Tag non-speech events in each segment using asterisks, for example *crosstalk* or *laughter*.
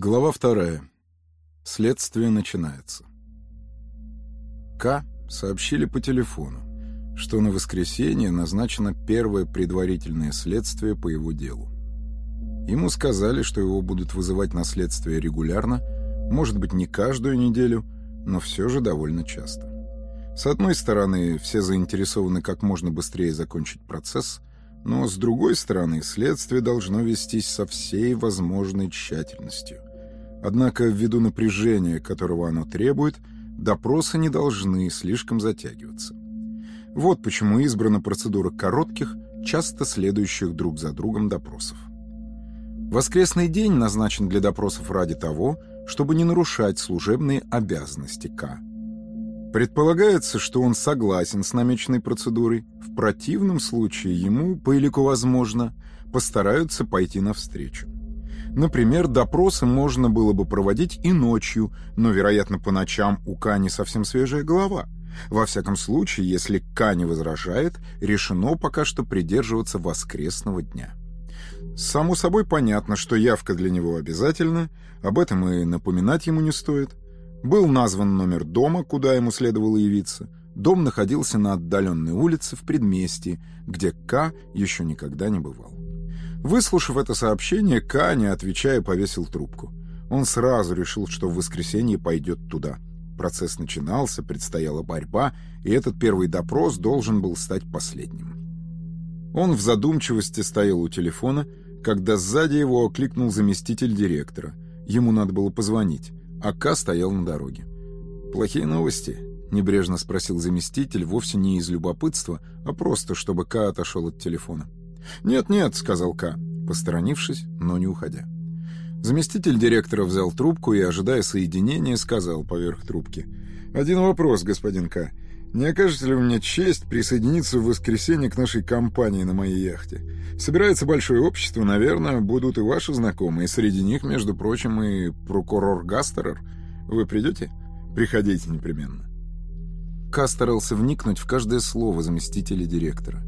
Глава вторая. Следствие начинается. К сообщили по телефону, что на воскресенье назначено первое предварительное следствие по его делу. Ему сказали, что его будут вызывать на следствие регулярно, может быть, не каждую неделю, но все же довольно часто. С одной стороны, все заинтересованы как можно быстрее закончить процесс, но с другой стороны, следствие должно вестись со всей возможной тщательностью. Однако, ввиду напряжения, которого оно требует, допросы не должны слишком затягиваться. Вот почему избрана процедура коротких, часто следующих друг за другом допросов. Воскресный день назначен для допросов ради того, чтобы не нарушать служебные обязанности К. Предполагается, что он согласен с намеченной процедурой. В противном случае ему, по элику возможно, постараются пойти навстречу. Например, допросы можно было бы проводить и ночью, но, вероятно, по ночам у К не совсем свежая голова. Во всяком случае, если К не возражает, решено пока что придерживаться воскресного дня. Само собой понятно, что явка для него обязательна, об этом и напоминать ему не стоит. Был назван номер дома, куда ему следовало явиться. Дом находился на отдаленной улице в предместье, где К еще никогда не бывал. Выслушав это сообщение, К, не отвечая, повесил трубку. Он сразу решил, что в воскресенье пойдет туда. Процесс начинался, предстояла борьба, и этот первый допрос должен был стать последним. Он в задумчивости стоял у телефона, когда сзади его окликнул заместитель директора. Ему надо было позвонить, а К стоял на дороге. «Плохие новости?» — небрежно спросил заместитель, вовсе не из любопытства, а просто, чтобы К отошел от телефона. «Нет-нет», — сказал К, посторонившись, но не уходя. Заместитель директора взял трубку и, ожидая соединения, сказал поверх трубки. «Один вопрос, господин К. Не окажете ли вы мне честь присоединиться в воскресенье к нашей компании на моей яхте? Собирается большое общество, наверное, будут и ваши знакомые. Среди них, между прочим, и прокурор Гастерер. Вы придете? Приходите непременно». Ка старался вникнуть в каждое слово заместителя директора.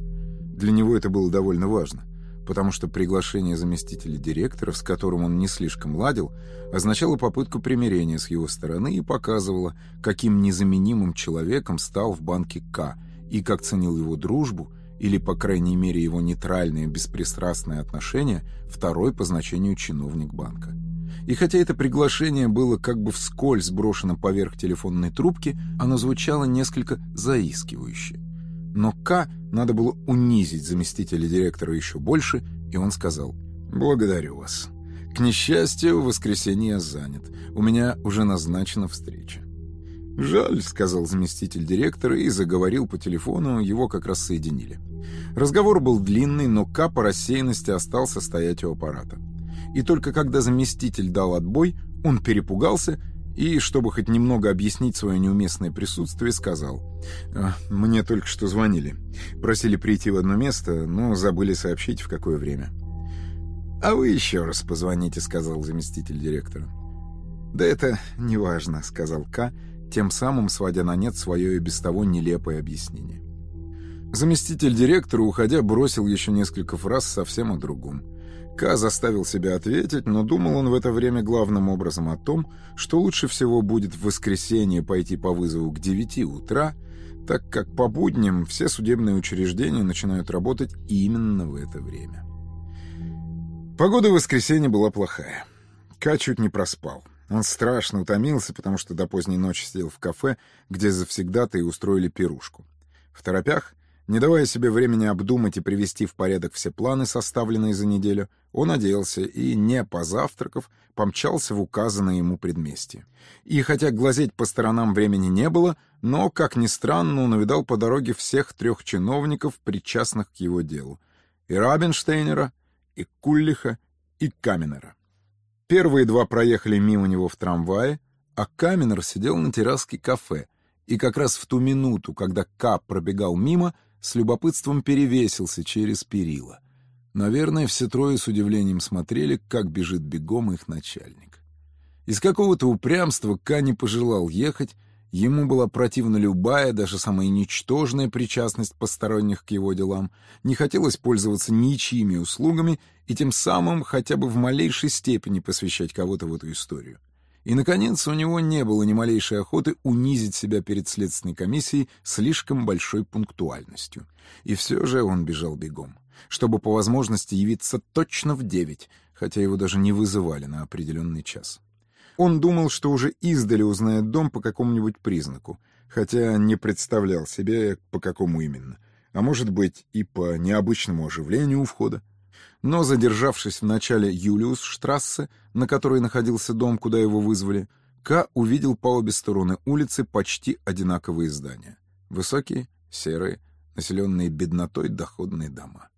Для него это было довольно важно, потому что приглашение заместителя директора, с которым он не слишком ладил, означало попытку примирения с его стороны и показывало, каким незаменимым человеком стал в банке К и как ценил его дружбу или, по крайней мере, его нейтральное беспристрастное отношение второй по значению чиновник банка. И хотя это приглашение было как бы вскользь брошено поверх телефонной трубки, оно звучало несколько заискивающе. Но К надо было унизить заместителя директора еще больше, и он сказал «Благодарю вас. К несчастью, в воскресенье я занят. У меня уже назначена встреча». «Жаль», — сказал заместитель директора и заговорил по телефону, его как раз соединили. Разговор был длинный, но К по рассеянности остался стоять у аппарата. И только когда заместитель дал отбой, он перепугался и, чтобы хоть немного объяснить свое неуместное присутствие, сказал. «А, «Мне только что звонили. Просили прийти в одно место, но забыли сообщить, в какое время». «А вы еще раз позвоните», — сказал заместитель директора. «Да это не важно», — сказал К, тем самым сводя на нет свое и без того нелепое объяснение. Заместитель директора, уходя, бросил еще несколько фраз совсем о другом. К заставил себя ответить, но думал он в это время главным образом о том, что лучше всего будет в воскресенье пойти по вызову к 9 утра, так как по будням все судебные учреждения начинают работать именно в это время. Погода в воскресенье была плохая. Ка чуть не проспал. Он страшно утомился, потому что до поздней ночи сидел в кафе, где завсегда-то и устроили пирушку. В торопях не давая себе времени обдумать и привести в порядок все планы, составленные за неделю, он оделся и, не позавтракав, помчался в указанное ему предместье. И хотя глазеть по сторонам времени не было, но, как ни странно, он увидал по дороге всех трех чиновников, причастных к его делу. И Рабинштейнера, и Куллиха, и Каменера. Первые два проехали мимо него в трамвае, а Каменер сидел на терраске кафе, и как раз в ту минуту, когда Кап пробегал мимо, с любопытством перевесился через перила. Наверное, все трое с удивлением смотрели, как бежит бегом их начальник. Из какого-то упрямства Ка не пожелал ехать Ему была противна любая, даже самая ничтожная причастность посторонних к его делам, не хотелось пользоваться ничьими услугами и тем самым хотя бы в малейшей степени посвящать кого-то в эту историю. И, наконец, у него не было ни малейшей охоты унизить себя перед следственной комиссией слишком большой пунктуальностью. И все же он бежал бегом, чтобы по возможности явиться точно в девять, хотя его даже не вызывали на определенный час. Он думал, что уже издали узнает дом по какому-нибудь признаку, хотя не представлял себе, по какому именно. А может быть, и по необычному оживлению у входа. Но, задержавшись в начале Юлиус-штрассе, на которой находился дом, куда его вызвали, К увидел по обе стороны улицы почти одинаковые здания. Высокие, серые, населенные беднотой доходные дома.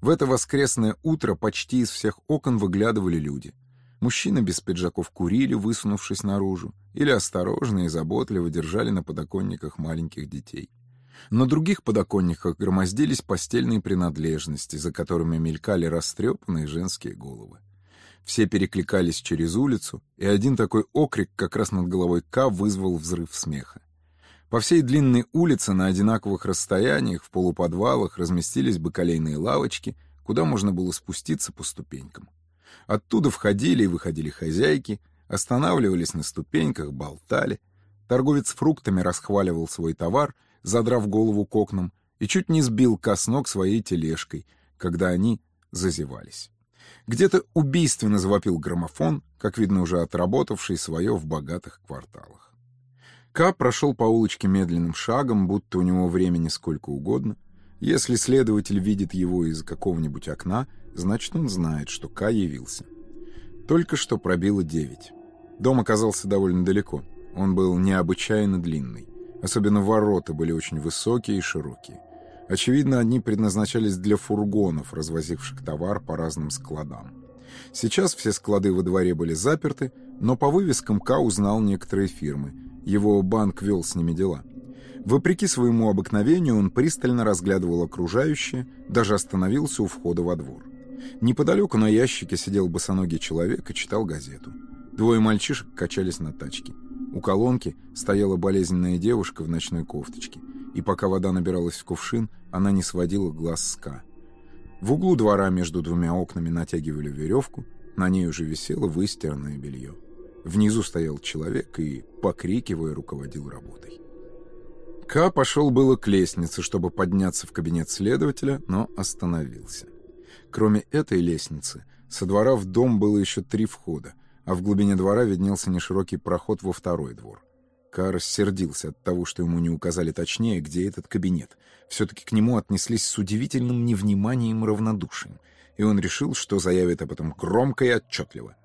В это воскресное утро почти из всех окон выглядывали люди — Мужчины без пиджаков курили, высунувшись наружу, или осторожно и заботливо держали на подоконниках маленьких детей. На других подоконниках громоздились постельные принадлежности, за которыми мелькали растрепанные женские головы. Все перекликались через улицу, и один такой окрик как раз над головой К вызвал взрыв смеха. По всей длинной улице на одинаковых расстояниях в полуподвалах разместились бакалейные лавочки, куда можно было спуститься по ступенькам. Оттуда входили и выходили хозяйки, останавливались на ступеньках, болтали. Торговец фруктами расхваливал свой товар, задрав голову к окнам, и чуть не сбил коснок своей тележкой, когда они зазевались. Где-то убийственно завопил граммофон, как видно, уже отработавший свое в богатых кварталах. Ка прошел по улочке медленным шагом, будто у него времени сколько угодно. Если следователь видит его из какого-нибудь окна, Значит, он знает, что К явился. Только что пробило девять. Дом оказался довольно далеко. Он был необычайно длинный. Особенно ворота были очень высокие и широкие. Очевидно, они предназначались для фургонов, развозивших товар по разным складам. Сейчас все склады во дворе были заперты, но по вывескам К узнал некоторые фирмы. Его банк вел с ними дела. Вопреки своему обыкновению он пристально разглядывал окружающее, даже остановился у входа во двор. Неподалеку на ящике сидел босоногий человек и читал газету. Двое мальчишек качались на тачке. У колонки стояла болезненная девушка в ночной кофточке, и пока вода набиралась в кувшин, она не сводила глаз с Ка. В углу двора между двумя окнами натягивали веревку, на ней уже висело выстиранное белье. Внизу стоял человек и, покрикивая, руководил работой. Ка пошел было к лестнице, чтобы подняться в кабинет следователя, но остановился. Кроме этой лестницы, со двора в дом было еще три входа, а в глубине двора виднелся неширокий проход во второй двор. Кар сердился от того, что ему не указали точнее, где этот кабинет. Все-таки к нему отнеслись с удивительным невниманием и равнодушием, и он решил, что заявит об этом громко и отчетливо.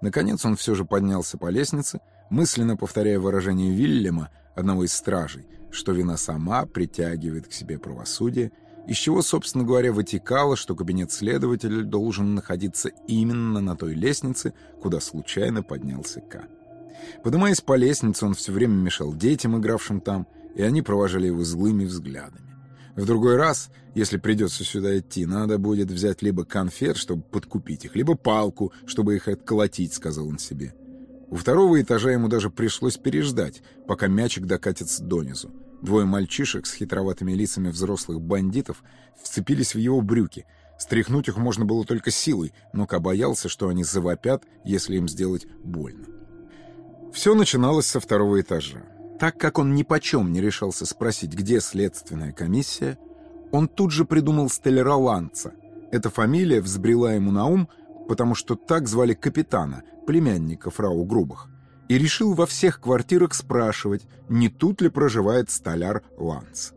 Наконец он все же поднялся по лестнице, мысленно повторяя выражение Вильяма, одного из стражей, что вина сама притягивает к себе правосудие, из чего, собственно говоря, вытекало, что кабинет следователя должен находиться именно на той лестнице, куда случайно поднялся К. Поднимаясь по лестнице, он все время мешал детям, игравшим там, и они провожали его злыми взглядами. В другой раз, если придется сюда идти, надо будет взять либо конфет, чтобы подкупить их, либо палку, чтобы их отколотить, сказал он себе. У второго этажа ему даже пришлось переждать, пока мячик докатится донизу. Двое мальчишек с хитроватыми лицами взрослых бандитов вцепились в его брюки. Стряхнуть их можно было только силой, но Ка боялся, что они завопят, если им сделать больно. Все начиналось со второго этажа. Так как он ни почем не решался спросить, где следственная комиссия, он тут же придумал Стеллера Ланца. Эта фамилия взбрела ему на ум, потому что так звали капитана, племянника фрау Грубах и решил во всех квартирах спрашивать, не тут ли проживает столяр Ланс.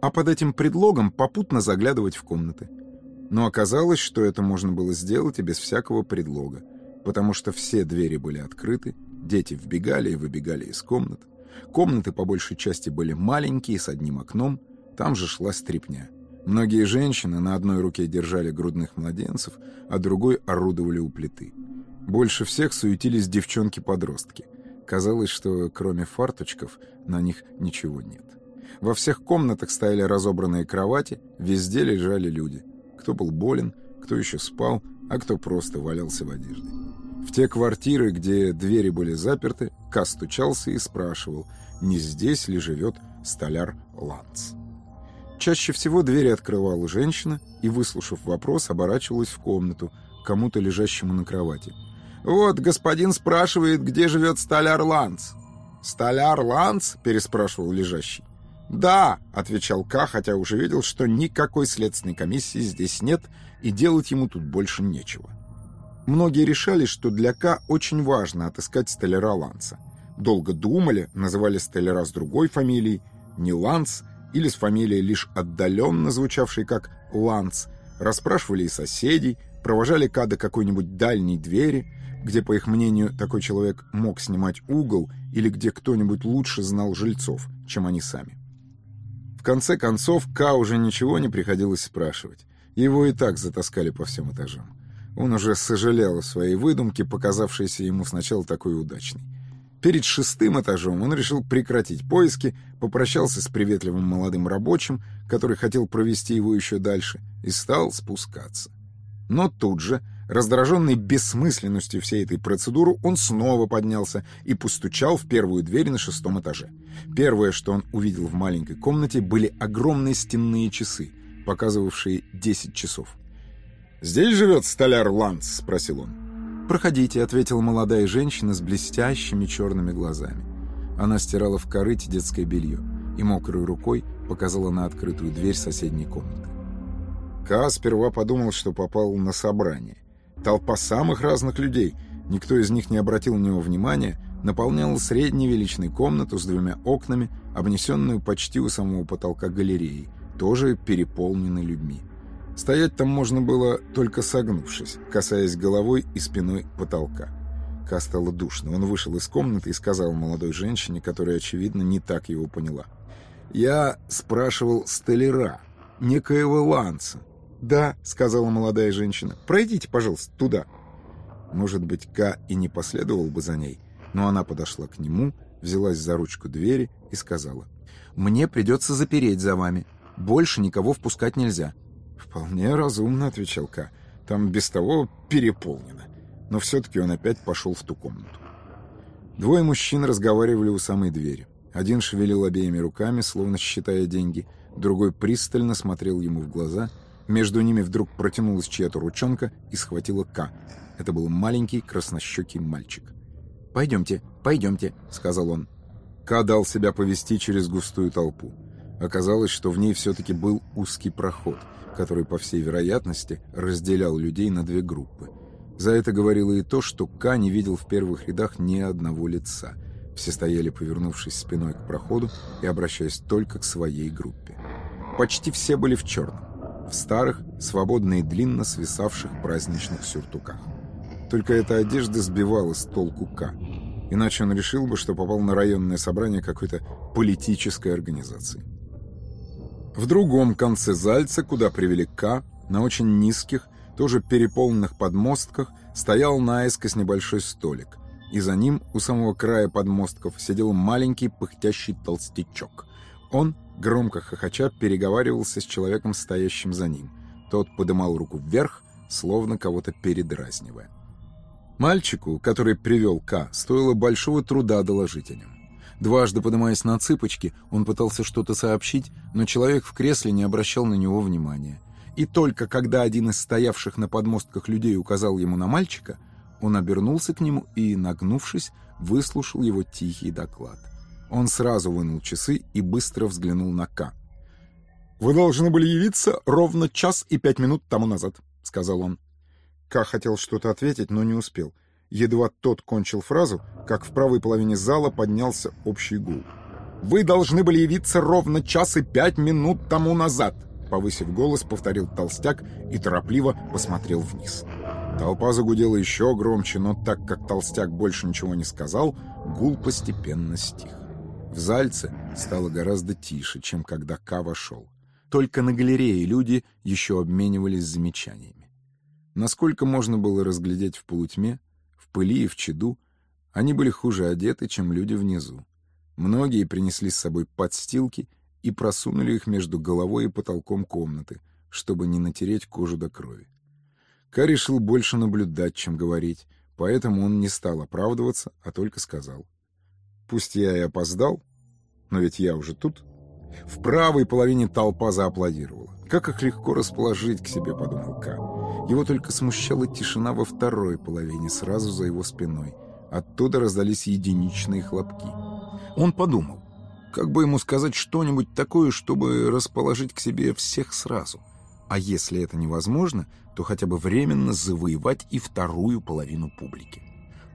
А под этим предлогом попутно заглядывать в комнаты. Но оказалось, что это можно было сделать и без всякого предлога, потому что все двери были открыты, дети вбегали и выбегали из комнат. Комнаты по большей части были маленькие, с одним окном, там же шла стрипня. Многие женщины на одной руке держали грудных младенцев, а другой орудовали у плиты. Больше всех суетились девчонки-подростки. Казалось, что кроме фарточков на них ничего нет. Во всех комнатах стояли разобранные кровати, везде лежали люди. Кто был болен, кто еще спал, а кто просто валялся в одежде. В те квартиры, где двери были заперты, Ка стучался и спрашивал, не здесь ли живет столяр Ланц. Чаще всего двери открывала женщина и, выслушав вопрос, оборачивалась в комнату, кому-то лежащему на кровати. «Вот, господин спрашивает, где живет столяр Ланц». «Столяр Ланц?» — переспрашивал лежащий. «Да», — отвечал К, хотя уже видел, что никакой следственной комиссии здесь нет, и делать ему тут больше нечего. Многие решали, что для К очень важно отыскать столяра Ланца. Долго думали, называли столяра с другой фамилией, не Ланц, или с фамилией лишь отдаленно звучавшей как Ланц, расспрашивали и соседей, провожали К до какой-нибудь дальней двери, где, по их мнению, такой человек мог снимать угол или где кто-нибудь лучше знал жильцов, чем они сами. В конце концов, К уже ничего не приходилось спрашивать. Его и так затаскали по всем этажам. Он уже сожалел о своей выдумке, показавшейся ему сначала такой удачной. Перед шестым этажом он решил прекратить поиски, попрощался с приветливым молодым рабочим, который хотел провести его еще дальше, и стал спускаться. Но тут же, раздраженный бессмысленностью всей этой процедуры, он снова поднялся и постучал в первую дверь на шестом этаже. Первое, что он увидел в маленькой комнате, были огромные стенные часы, показывавшие 10 часов. «Здесь живет столяр Ланс?» — спросил он. «Проходите», — ответила молодая женщина с блестящими черными глазами. Она стирала в корыте детское белье и мокрой рукой показала на открытую дверь соседней комнаты. Ка сперва подумал, что попал на собрание. Толпа самых разных людей, никто из них не обратил на него внимания, наполняла средней величиной комнату с двумя окнами, обнесенную почти у самого потолка галереей, тоже переполненной людьми. Стоять там можно было, только согнувшись, касаясь головой и спиной потолка. Ка стало душно. Он вышел из комнаты и сказал молодой женщине, которая, очевидно, не так его поняла. «Я спрашивал столяра, некоего Ланса». «Да», — сказала молодая женщина, — «пройдите, пожалуйста, туда». Может быть, Ка и не последовал бы за ней, но она подошла к нему, взялась за ручку двери и сказала, «Мне придется запереть за вами. Больше никого впускать нельзя». «Вполне разумно», — отвечал Ка. «Там без того переполнено». Но все-таки он опять пошел в ту комнату. Двое мужчин разговаривали у самой двери. Один шевелил обеими руками, словно считая деньги, другой пристально смотрел ему в глаза. Между ними вдруг протянулась чья-то ручонка и схватила К. Это был маленький краснощекий мальчик. «Пойдемте, пойдемте», — сказал он. К дал себя повести через густую толпу. Оказалось, что в ней все-таки был узкий проход — который, по всей вероятности, разделял людей на две группы. За это говорило и то, что Ка не видел в первых рядах ни одного лица. Все стояли, повернувшись спиной к проходу и обращаясь только к своей группе. Почти все были в черном, в старых, свободно и длинно свисавших праздничных сюртуках. Только эта одежда сбивала с толку К. Иначе он решил бы, что попал на районное собрание какой-то политической организации. В другом конце Зальца, куда привели К, на очень низких, тоже переполненных подмостках, стоял наискось небольшой столик, и за ним, у самого края подмостков, сидел маленький пыхтящий толстячок. Он, громко хохоча, переговаривался с человеком, стоящим за ним. Тот подымал руку вверх, словно кого-то передразнивая. Мальчику, который привел К, стоило большого труда доложить о нем. Дважды поднимаясь на цыпочки, он пытался что-то сообщить, но человек в кресле не обращал на него внимания. И только когда один из стоявших на подмостках людей указал ему на мальчика, он обернулся к нему и, нагнувшись, выслушал его тихий доклад. Он сразу вынул часы и быстро взглянул на К. «Вы должны были явиться ровно час и пять минут тому назад», — сказал он. К хотел что-то ответить, но не успел — Едва тот кончил фразу, как в правой половине зала поднялся общий гул. «Вы должны были явиться ровно час и пять минут тому назад!» Повысив голос, повторил толстяк и торопливо посмотрел вниз. Толпа загудела еще громче, но так как толстяк больше ничего не сказал, гул постепенно стих. В Зальце стало гораздо тише, чем когда Ка вошел. Только на галерее люди еще обменивались замечаниями. Насколько можно было разглядеть в полутьме, пыли и в чаду, они были хуже одеты, чем люди внизу. Многие принесли с собой подстилки и просунули их между головой и потолком комнаты, чтобы не натереть кожу до крови. Ка решил больше наблюдать, чем говорить, Поэтому он не стал оправдываться, а только сказал. «Пусть я и опоздал, но ведь я уже тут». В правой половине толпа зааплодировала. Как их легко расположить к себе, подумал Ка. Его только смущала тишина во второй половине, сразу за его спиной. Оттуда раздались единичные хлопки. Он подумал, как бы ему сказать что-нибудь такое, чтобы расположить к себе всех сразу. А если это невозможно, то хотя бы временно завоевать и вторую половину публики.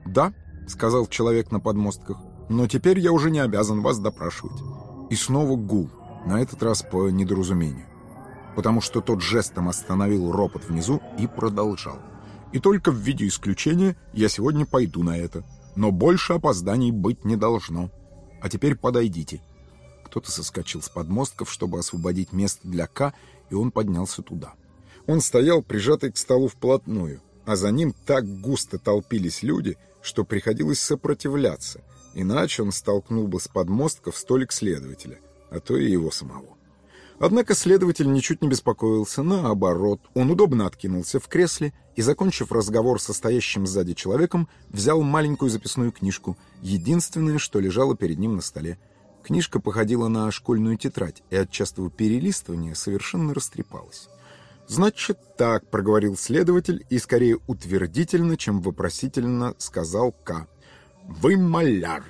«Да», — сказал человек на подмостках, — «но теперь я уже не обязан вас допрашивать». И снова гул, на этот раз по недоразумению. Потому что тот жестом остановил ропот внизу и продолжал. «И только в виде исключения я сегодня пойду на это. Но больше опозданий быть не должно. А теперь подойдите». Кто-то соскочил с подмостков, чтобы освободить место для К, и он поднялся туда. Он стоял, прижатый к столу вплотную, а за ним так густо толпились люди, что приходилось сопротивляться, Иначе он столкнул бы с подмостков столик следователя, а то и его самого. Однако следователь ничуть не беспокоился, наоборот, он удобно откинулся в кресле и, закончив разговор со стоящим сзади человеком, взял маленькую записную книжку, единственное, что лежало перед ним на столе. Книжка походила на школьную тетрадь и от частого перелистывания совершенно растрепалась. «Значит так», — проговорил следователь и скорее утвердительно, чем вопросительно сказал К. Вы маляр.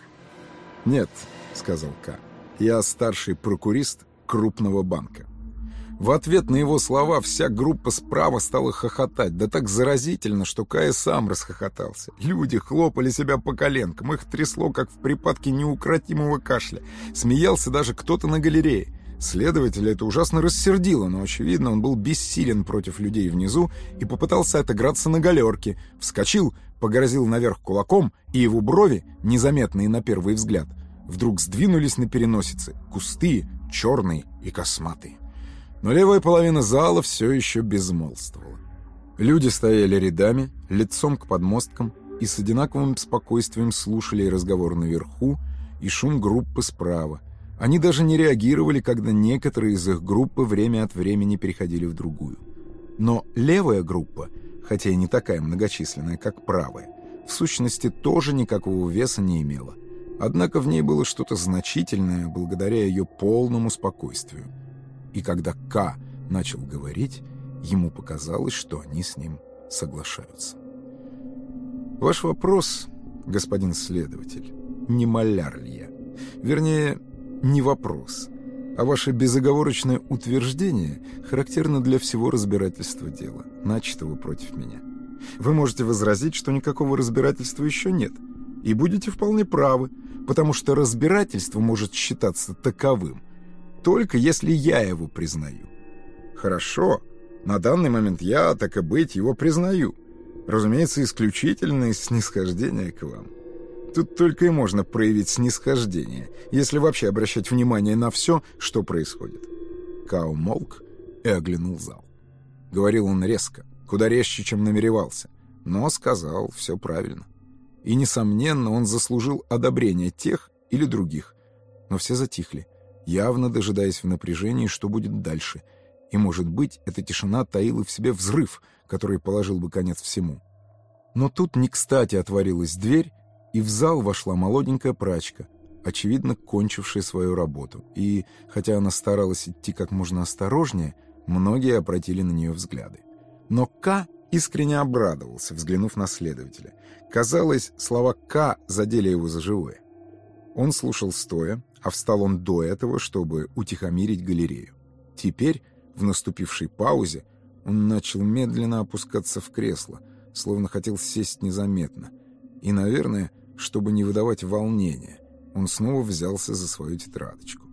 Нет, сказал К. Я старший прокурист крупного банка. В ответ на его слова вся группа справа стала хохотать, да так заразительно, что Кая сам расхохотался. Люди хлопали себя по коленкам, их трясло, как в припадке неукротимого кашля. Смеялся даже кто-то на галерее. Следователя это ужасно рассердило, но, очевидно, он был бессилен против людей внизу и попытался отыграться на галерке. Вскочил, погрозил наверх кулаком, и его брови, незаметные на первый взгляд, вдруг сдвинулись на переносице, густые, черные и косматые. Но левая половина зала все еще безмолвствовала. Люди стояли рядами, лицом к подмосткам, и с одинаковым спокойствием слушали разговор наверху, и шум группы справа, они даже не реагировали, когда некоторые из их группы время от времени переходили в другую. Но левая группа, хотя и не такая многочисленная, как правая, в сущности тоже никакого веса не имела. Однако в ней было что-то значительное благодаря ее полному спокойствию. И когда К начал говорить, ему показалось, что они с ним соглашаются. Ваш вопрос, господин следователь, не маляр ли я? Вернее, не вопрос, а ваше безоговорочное утверждение характерно для всего разбирательства дела, начатого против меня. Вы можете возразить, что никакого разбирательства еще нет, и будете вполне правы, потому что разбирательство может считаться таковым, только если я его признаю. Хорошо, на данный момент я, так и быть, его признаю. Разумеется, исключительно из снисхождения к вам. Тут только и можно проявить снисхождение, если вообще обращать внимание на все, что происходит. Као молк и оглянул зал. Говорил он резко, куда резче, чем намеревался, но сказал все правильно. И, несомненно, он заслужил одобрение тех или других. Но все затихли, явно дожидаясь в напряжении, что будет дальше. И, может быть, эта тишина таила в себе взрыв, который положил бы конец всему. Но тут не кстати отворилась дверь, и в зал вошла молоденькая прачка, очевидно, кончившая свою работу. И, хотя она старалась идти как можно осторожнее, многие обратили на нее взгляды. Но К искренне обрадовался, взглянув на следователя. Казалось, слова К задели его за живое. Он слушал стоя, а встал он до этого, чтобы утихомирить галерею. Теперь, в наступившей паузе, он начал медленно опускаться в кресло, словно хотел сесть незаметно. И, наверное, чтобы не выдавать волнения, он снова взялся за свою тетрадочку.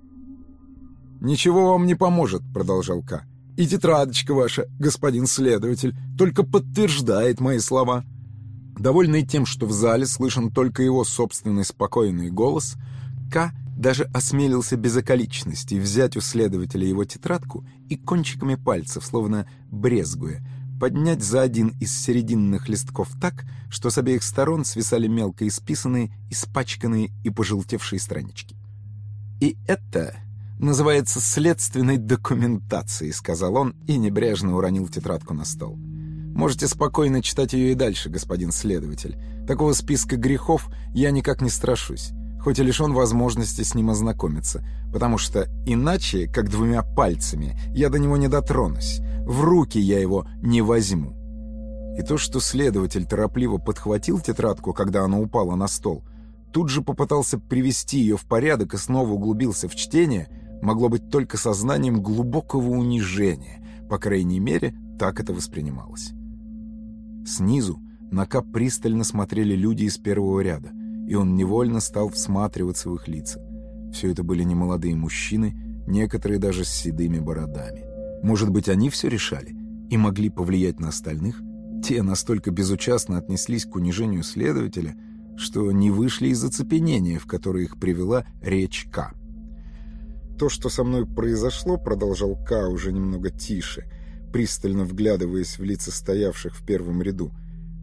«Ничего вам не поможет», — продолжал К. «И тетрадочка ваша, господин следователь, только подтверждает мои слова». Довольный тем, что в зале слышен только его собственный спокойный голос, К даже осмелился без околичности взять у следователя его тетрадку и кончиками пальцев, словно брезгуя, поднять за один из серединных листков так, что с обеих сторон свисали мелко исписанные, испачканные и пожелтевшие странички. «И это называется следственной документацией», — сказал он и небрежно уронил тетрадку на стол. Можете спокойно читать ее и дальше, господин следователь. Такого списка грехов я никак не страшусь, хоть и лишен возможности с ним ознакомиться, потому что иначе, как двумя пальцами, я до него не дотронусь, в руки я его не возьму. И то, что следователь торопливо подхватил тетрадку, когда она упала на стол, тут же попытался привести ее в порядок и снова углубился в чтение, могло быть только сознанием глубокого унижения, по крайней мере, так это воспринималось. Снизу на Кап пристально смотрели люди из первого ряда, и он невольно стал всматриваться в их лица. Все это были немолодые мужчины, некоторые даже с седыми бородами. Может быть, они все решали и могли повлиять на остальных? Те настолько безучастно отнеслись к унижению следователя, что не вышли из оцепенения, в которое их привела речь К. «То, что со мной произошло, — продолжал К уже немного тише, пристально вглядываясь в лица стоявших в первом ряду,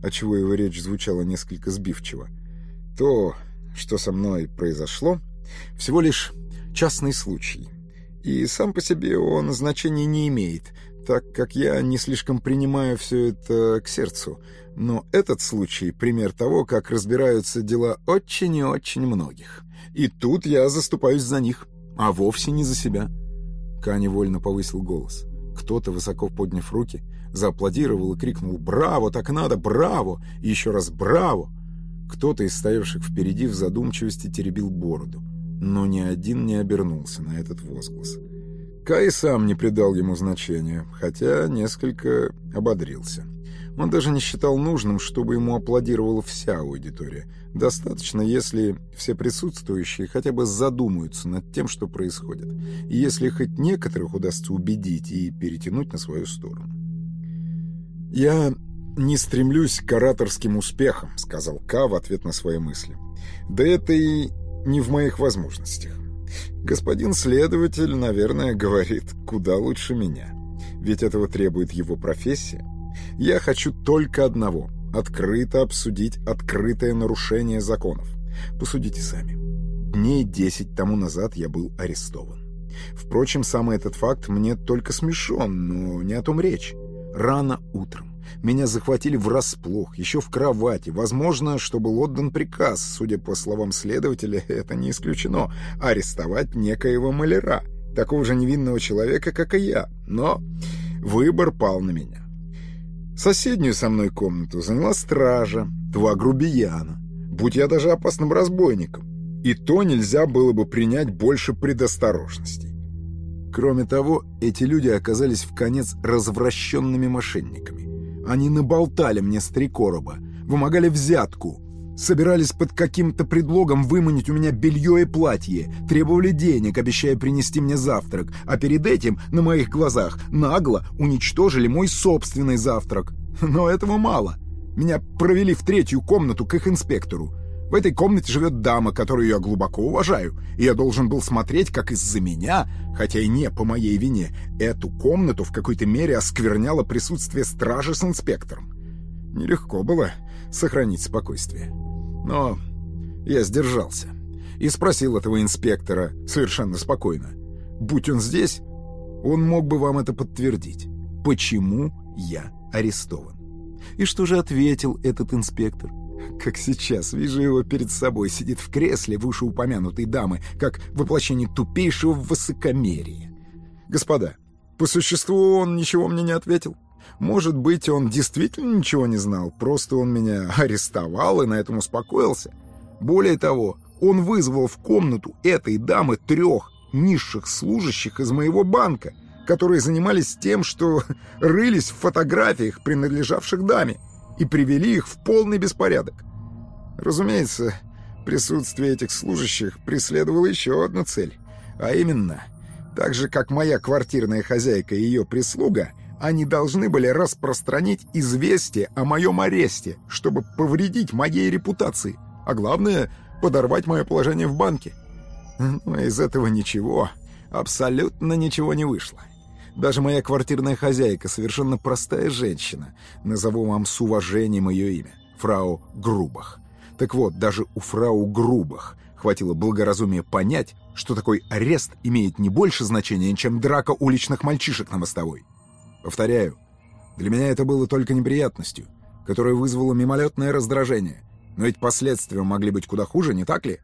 отчего его речь звучала несколько сбивчиво. То, что со мной произошло, всего лишь частный случай. И сам по себе он значения не имеет, так как я не слишком принимаю все это к сердцу. Но этот случай — пример того, как разбираются дела очень и очень многих. И тут я заступаюсь за них, а вовсе не за себя. Ка невольно повысил голос. Кто-то, высоко подняв руки, зааплодировал и крикнул «Браво! Так надо! Браво!» и еще раз «Браво!». Кто-то из стоявших впереди в задумчивости теребил бороду, но ни один не обернулся на этот возглас. Кай сам не придал ему значения, хотя несколько ободрился. Он даже не считал нужным, чтобы ему аплодировала вся аудитория. Достаточно, если все присутствующие хотя бы задумаются над тем, что происходит, и если хоть некоторых удастся убедить и перетянуть на свою сторону. «Я не стремлюсь к ораторским успехам», — сказал Ка в ответ на свои мысли. «Да это и не в моих возможностях. Господин следователь, наверное, говорит куда лучше меня. Ведь этого требует его профессия. Я хочу только одного — открыто обсудить открытое нарушение законов. Посудите сами. Дней десять тому назад я был арестован. Впрочем, сам этот факт мне только смешон, но не о том речь. Рано утром. Меня захватили врасплох, еще в кровати. Возможно, что был отдан приказ, судя по словам следователя, *laughs* это не исключено, арестовать некоего маляра, такого же невинного человека, как и я. Но выбор пал на меня. Соседнюю со мной комнату заняла стража, два грубияна. Будь я даже опасным разбойником. И то нельзя было бы принять больше предосторожностей. Кроме того, эти люди оказались в конец развращенными мошенниками. Они наболтали мне с три короба, вымогали взятку, собирались под каким-то предлогом выманить у меня белье и платье, требовали денег, обещая принести мне завтрак, а перед этим, на моих глазах, нагло уничтожили мой собственный завтрак. Но этого мало. Меня провели в третью комнату к их инспектору. В этой комнате живет дама, которую я глубоко уважаю, и я должен был смотреть, как из-за меня, хотя и не по моей вине, эту комнату в какой-то мере оскверняло присутствие стражи с инспектором. Нелегко было сохранить спокойствие. Но я сдержался и спросил этого инспектора совершенно спокойно. Будь он здесь, он мог бы вам это подтвердить. Почему я арестован? И что же ответил этот инспектор? Как сейчас, вижу его перед собой, сидит в кресле вышеупомянутой дамы, как воплощение тупейшего высокомерия. Господа, по существу он ничего мне не ответил. Может быть, он действительно ничего не знал, просто он меня арестовал и на этом успокоился. Более того, он вызвал в комнату этой дамы трех низших служащих из моего банка, которые занимались тем, что *laughs* рылись в фотографиях, принадлежавших даме и привели их в полный беспорядок. Разумеется, присутствие этих служащих преследовало еще одну цель, а именно, так же как моя квартирная хозяйка и ее прислуга, они должны были распространить известие о моем аресте, чтобы повредить моей репутации, а главное — подорвать мое положение в банке. Но из этого ничего, абсолютно ничего не вышло. Даже моя квартирная хозяйка, совершенно простая женщина, назову вам с уважением ее имя, фрау Грубах. Так вот, даже у фрау Грубах хватило благоразумия понять, что такой арест имеет не больше значения, чем драка уличных мальчишек на мостовой. Повторяю, Для меня это было только неприятностью, которая вызвала мимолетное раздражение. Но ведь последствия могли быть куда хуже, не так ли?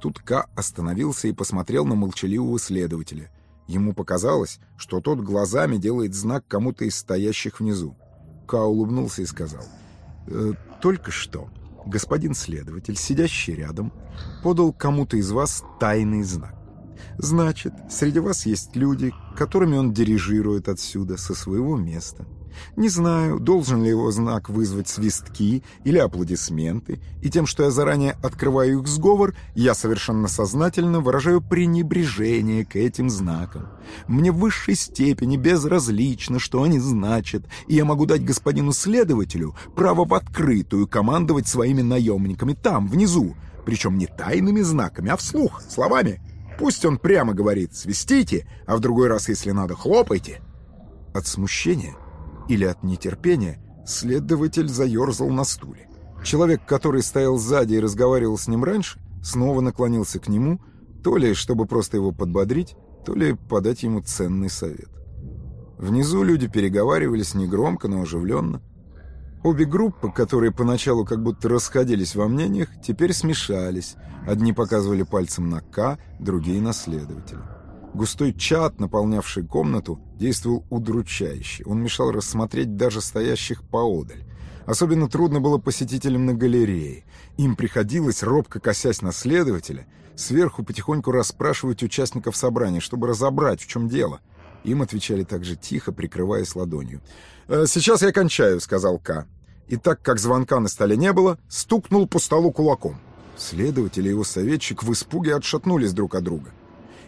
Тут К остановился и посмотрел на молчаливого следователя. Ему показалось, что тот глазами делает знак кому-то из стоящих внизу. К улыбнулся и сказал, «Э, «Только что господин следователь, сидящий рядом, подал кому-то из вас тайный знак. Значит, среди вас есть люди, которыми он дирижирует отсюда, со своего места. Не знаю, должен ли его знак вызвать свистки или аплодисменты, и тем, что я заранее открываю их сговор, я совершенно сознательно выражаю пренебрежение к этим знакам. Мне в высшей степени безразлично, что они значат, и я могу дать господину следователю право в открытую командовать своими наемниками там, внизу, причем не тайными знаками, а вслух, словами. Пусть он прямо говорит «свистите», а в другой раз, если надо, хлопайте. От смущения или от нетерпения следователь заерзал на стуле. Человек, который стоял сзади и разговаривал с ним раньше, снова наклонился к нему, то ли чтобы просто его подбодрить, то ли подать ему ценный совет. Внизу люди переговаривались негромко, но оживленно. Обе группы, которые поначалу как будто расходились во мнениях, теперь смешались. Одни показывали пальцем на К, другие на следователя. Густой чат, наполнявший комнату, действовал удручающе. Он мешал рассмотреть даже стоящих поодаль. Особенно трудно было посетителям на галерее. Им приходилось, робко косясь на следователя, сверху потихоньку расспрашивать участников собрания, чтобы разобрать, в чем дело. Им отвечали также тихо, прикрываясь ладонью. «Э, «Сейчас я кончаю», — сказал К. И так как звонка на столе не было, стукнул по столу кулаком. Следователь и его советчик в испуге отшатнулись друг от друга.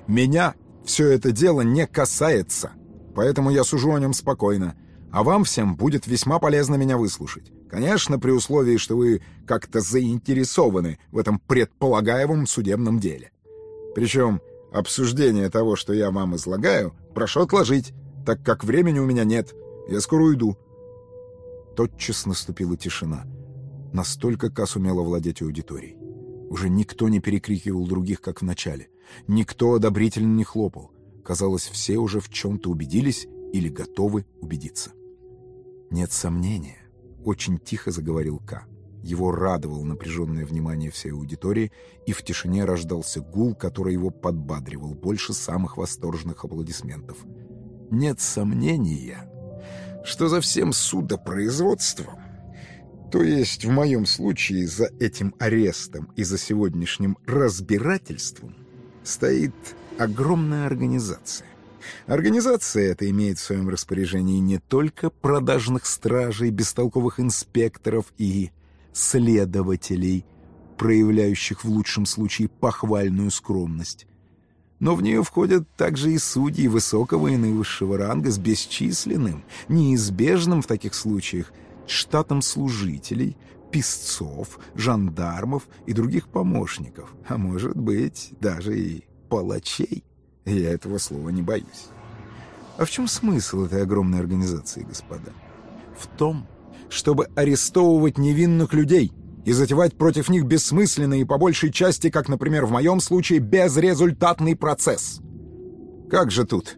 «Меня все это дело не касается, поэтому я сужу о нем спокойно, а вам всем будет весьма полезно меня выслушать. Конечно, при условии, что вы как-то заинтересованы в этом предполагаемом судебном деле. Причем обсуждение того, что я вам излагаю, прошу отложить, так как времени у меня нет. Я скоро уйду». Тотчас наступила тишина. Настолько Кас умела владеть аудиторией. Уже никто не перекрикивал других, как в начале. Никто одобрительно не хлопал. Казалось, все уже в чем-то убедились или готовы убедиться. «Нет сомнения», — очень тихо заговорил К. Его радовало напряженное внимание всей аудитории, и в тишине рождался гул, который его подбадривал больше самых восторженных аплодисментов. «Нет сомнения, что за всем судопроизводством, то есть в моем случае за этим арестом и за сегодняшним разбирательством, стоит огромная организация. Организация эта имеет в своем распоряжении не только продажных стражей, бестолковых инспекторов и следователей, проявляющих в лучшем случае похвальную скромность, но в нее входят также и судьи высокого и наивысшего ранга с бесчисленным, неизбежным в таких случаях, штатом служителей, писцов, жандармов и других помощников, а может быть, даже и палачей. Я этого слова не боюсь. А в чем смысл этой огромной организации, господа? В том, чтобы арестовывать невинных людей и затевать против них бессмысленный и по большей части, как, например, в моем случае, безрезультатный процесс. Как же тут,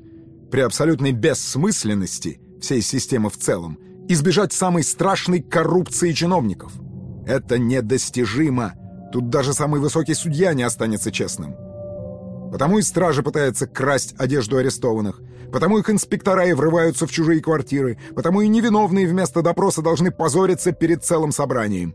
при абсолютной бессмысленности всей системы в целом, избежать самой страшной коррупции чиновников? Это недостижимо. Тут даже самый высокий судья не останется честным. Потому и стража пытается красть одежду арестованных. Потому их инспектора и врываются в чужие квартиры. Потому и невиновные вместо допроса должны позориться перед целым собранием.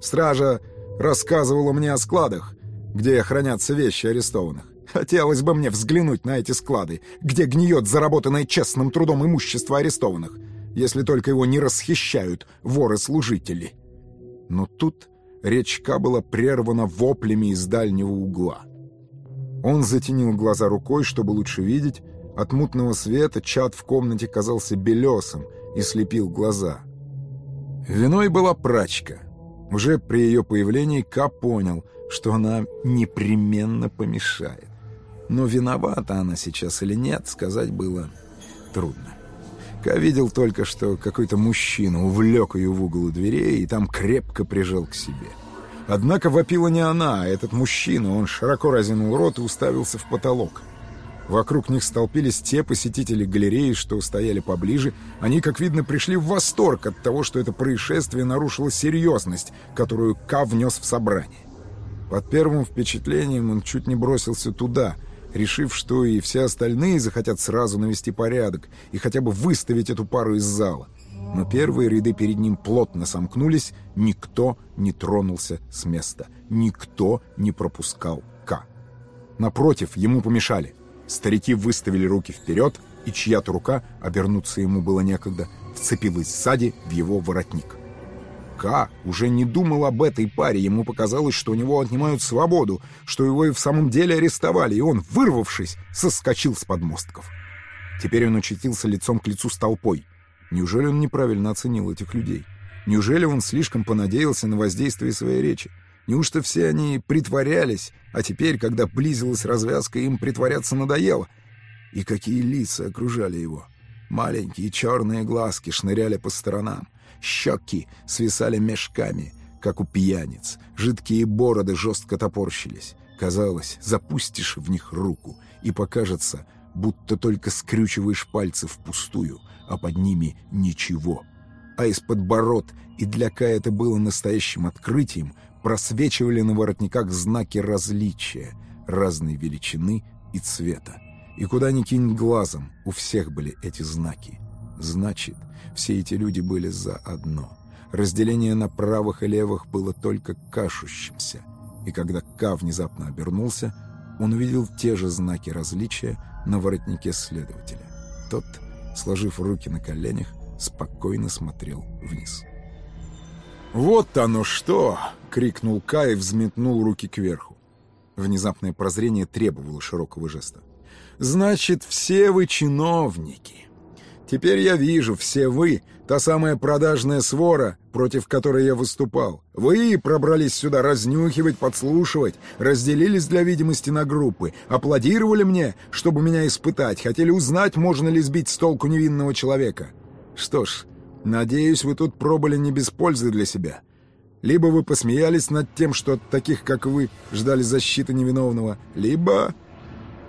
Стража рассказывала мне о складах, где хранятся вещи арестованных. Хотелось бы мне взглянуть на эти склады, где гниет заработанное честным трудом имущество арестованных, если только его не расхищают воры-служители. Но тут речка была прервана воплями из дальнего угла. Он затенил глаза рукой, чтобы лучше видеть. От мутного света чад в комнате казался белесым и слепил глаза. Виной была прачка. Уже при ее появлении Ка понял, что она непременно помешает. Но виновата она сейчас или нет, сказать было трудно. Ка видел только, что какой-то мужчина увлек ее в угол дверей и там крепко прижал к себе. Однако вопила не она, а этот мужчина. Он широко разинул рот и уставился в потолок. Вокруг них столпились те посетители галереи, что стояли поближе. Они, как видно, пришли в восторг от того, что это происшествие нарушило серьезность, которую Ка внес в собрание. Под первым впечатлением он чуть не бросился туда, решив, что и все остальные захотят сразу навести порядок и хотя бы выставить эту пару из зала. Но первые ряды перед ним плотно сомкнулись, никто не тронулся с места, никто не пропускал К. Напротив, ему помешали. Старики выставили руки вперед, и чья-то рука, обернуться ему было некогда, вцепилась сзади в его воротник. К уже не думал об этой паре, ему показалось, что у него отнимают свободу, что его и в самом деле арестовали, и он, вырвавшись, соскочил с подмостков. Теперь он очутился лицом к лицу с толпой. Неужели он неправильно оценил этих людей? Неужели он слишком понадеялся на воздействие своей речи? Неужто все они притворялись, а теперь, когда близилась развязка, им притворяться надоело? И какие лица окружали его? Маленькие черные глазки шныряли по сторонам. Щеки свисали мешками, как у пьяниц. Жидкие бороды жестко топорщились. Казалось, запустишь в них руку, и покажется, будто только скрючиваешь пальцы впустую, а под ними ничего. А из-под бород, и для Кая это было настоящим открытием, просвечивали на воротниках знаки различия, разной величины и цвета. И куда ни кинь глазом, у всех были эти знаки. Значит, все эти люди были за одно. Разделение на правых и левых было только кашущимся. И когда Ка внезапно обернулся, он увидел те же знаки различия на воротнике следователя. Тот, сложив руки на коленях, спокойно смотрел вниз. «Вот оно что!» — крикнул Ка и взметнул руки кверху. Внезапное прозрение требовало широкого жеста. «Значит, все вы чиновники!» Теперь я вижу, все вы, та самая продажная свора, против которой я выступал. Вы пробрались сюда разнюхивать, подслушивать, разделились для видимости на группы, аплодировали мне, чтобы меня испытать, хотели узнать, можно ли сбить с толку невинного человека. Что ж, надеюсь, вы тут пробыли не без пользы для себя. Либо вы посмеялись над тем, что от таких, как вы, ждали защиты невиновного, либо...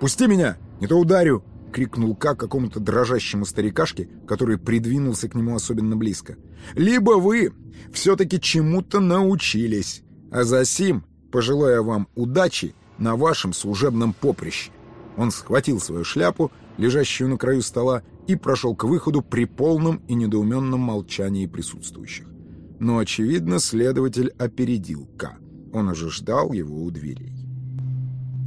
«Пусти меня, не то ударю!» — крикнул Ка какому-то дрожащему старикашке, который придвинулся к нему особенно близко. «Либо вы все-таки чему-то научились, а за сим пожелаю вам удачи на вашем служебном поприще». Он схватил свою шляпу, лежащую на краю стола, и прошел к выходу при полном и недоуменном молчании присутствующих. Но, очевидно, следователь опередил К. Он уже ждал его у дверей.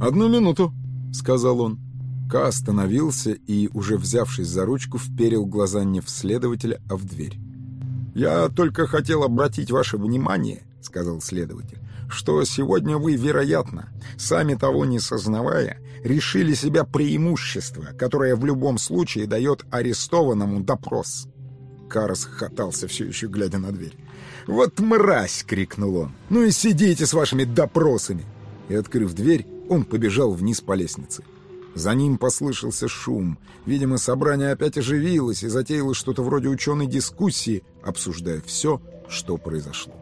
«Одну минуту», — сказал он. Ка остановился и, уже взявшись за ручку, вперил глаза не в следователя, а в дверь. «Я только хотел обратить ваше внимание», — сказал следователь, «что сегодня вы, вероятно, сами того не сознавая, решили себя преимущество, которое в любом случае дает арестованному допрос». Карас хохотался, все еще глядя на дверь. «Вот мразь!» — крикнул он. «Ну и сидите с вашими допросами!» И, открыв дверь, он побежал вниз по лестнице. За ним послышался шум. Видимо, собрание опять оживилось и затеяло что-то вроде ученой дискуссии, обсуждая все, что произошло.